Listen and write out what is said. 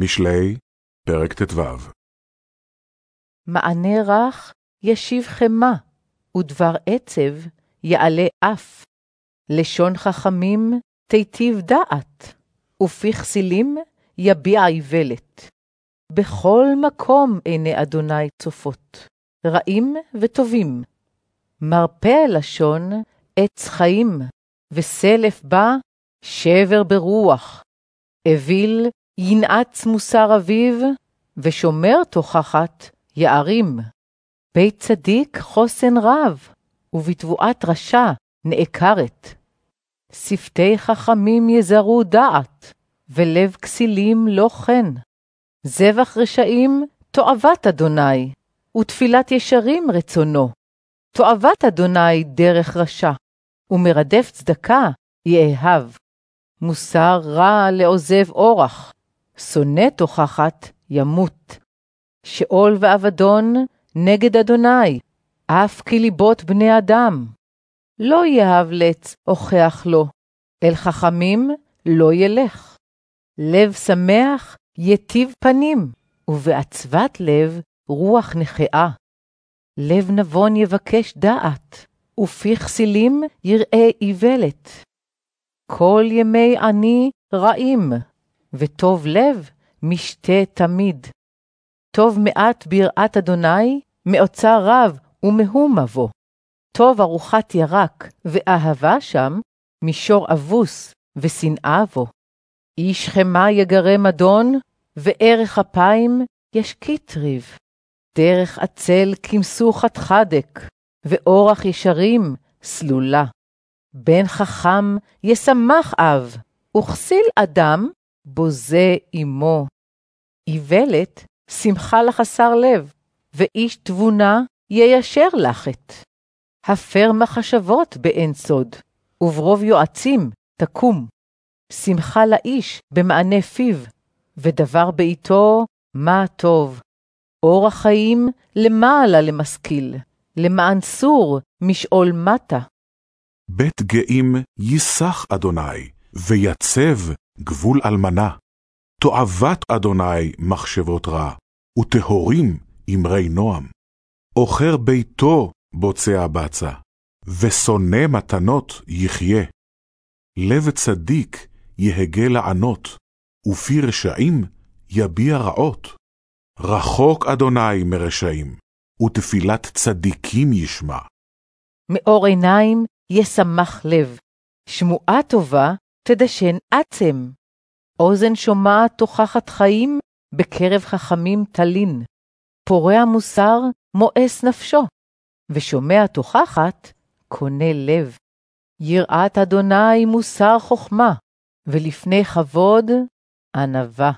משלי, פרק ט"ו מענה רך ישיב חמה, ודבר עצב יעלה אף. לשון חכמים תיטיב דעת, ופי כסילים יביע איוולת. בכל מקום עיני אדוני צופות, רעים וטובים. מרפא לשון עץ חיים, וסלף בה שבר ברוח. אוויל ינעץ מוסר אביו, ושומר תוכחת יערים. בית צדיק חוסן רב, ובתבואת רשע נעקרת. שפתי חכמים יזרו דעת, ולב כסילים לא כן. זבח רשעים תועבת אדוני, ותפילת ישרים רצונו. תועבת אדוני דרך רשע, ומרדף צדקה יאהב. מוסר רע לעוזב אורח, שונא תוכחת ימות. שאול ואבדון נגד אדוני, אף כי ליבות בני אדם. לא יהב לץ הוכח לו, אל חכמים לא ילך. לב שמח יטיב פנים, ובעצבת לב רוח נכאה. לב נבון יבקש דעת, ופי כסילים יראה איוולת. כל ימי עני רעים, וטוב לב משתה תמיד. טוב מעט ביראת אדוני, מאוצר רב ומהום מבוא. טוב ארוחת ירק ואהבה שם, מישור אבוס ושנאה בו. איש חמה יגרה מדון, וערך אפיים ישקיט ריב. דרך עצל כמסו חתחדק, ואורח ישרים סלולה. בן חכם ישמח אב, וכסיל אדם בוזה אמו. איוולת שמחה לחסר לב, ואיש תבונה יישר לחת. הפר מחשבות באין סוד, וברוב יועצים תקום. שמחה לאיש במענה פיו, ודבר בעתו מה טוב. אורח חיים למעלה למשכיל, למען סור משאול מטה. בית גאים ייסח אדוני, ויצב גבול אלמנה. תועבת אדוני מחשבות רע, וטהורים אמרי נועם. עוכר ביתו בוצע בצע, ושונא מתנות יחיה. לב צדיק יהגה לענות, ופי רשעים יביע רעות. רחוק אדוני מרשעים, ותפילת צדיקים ישמע. מאור עיניים ישמח לב, שמועה טובה תדשן עצם. אוזן שומעת תוכחת חיים, בקרב חכמים תלין. פורע מוסר מואס נפשו, ושומע תוכחת קונה לב. יראת אדוני מוסר חכמה, ולפני כבוד ענווה.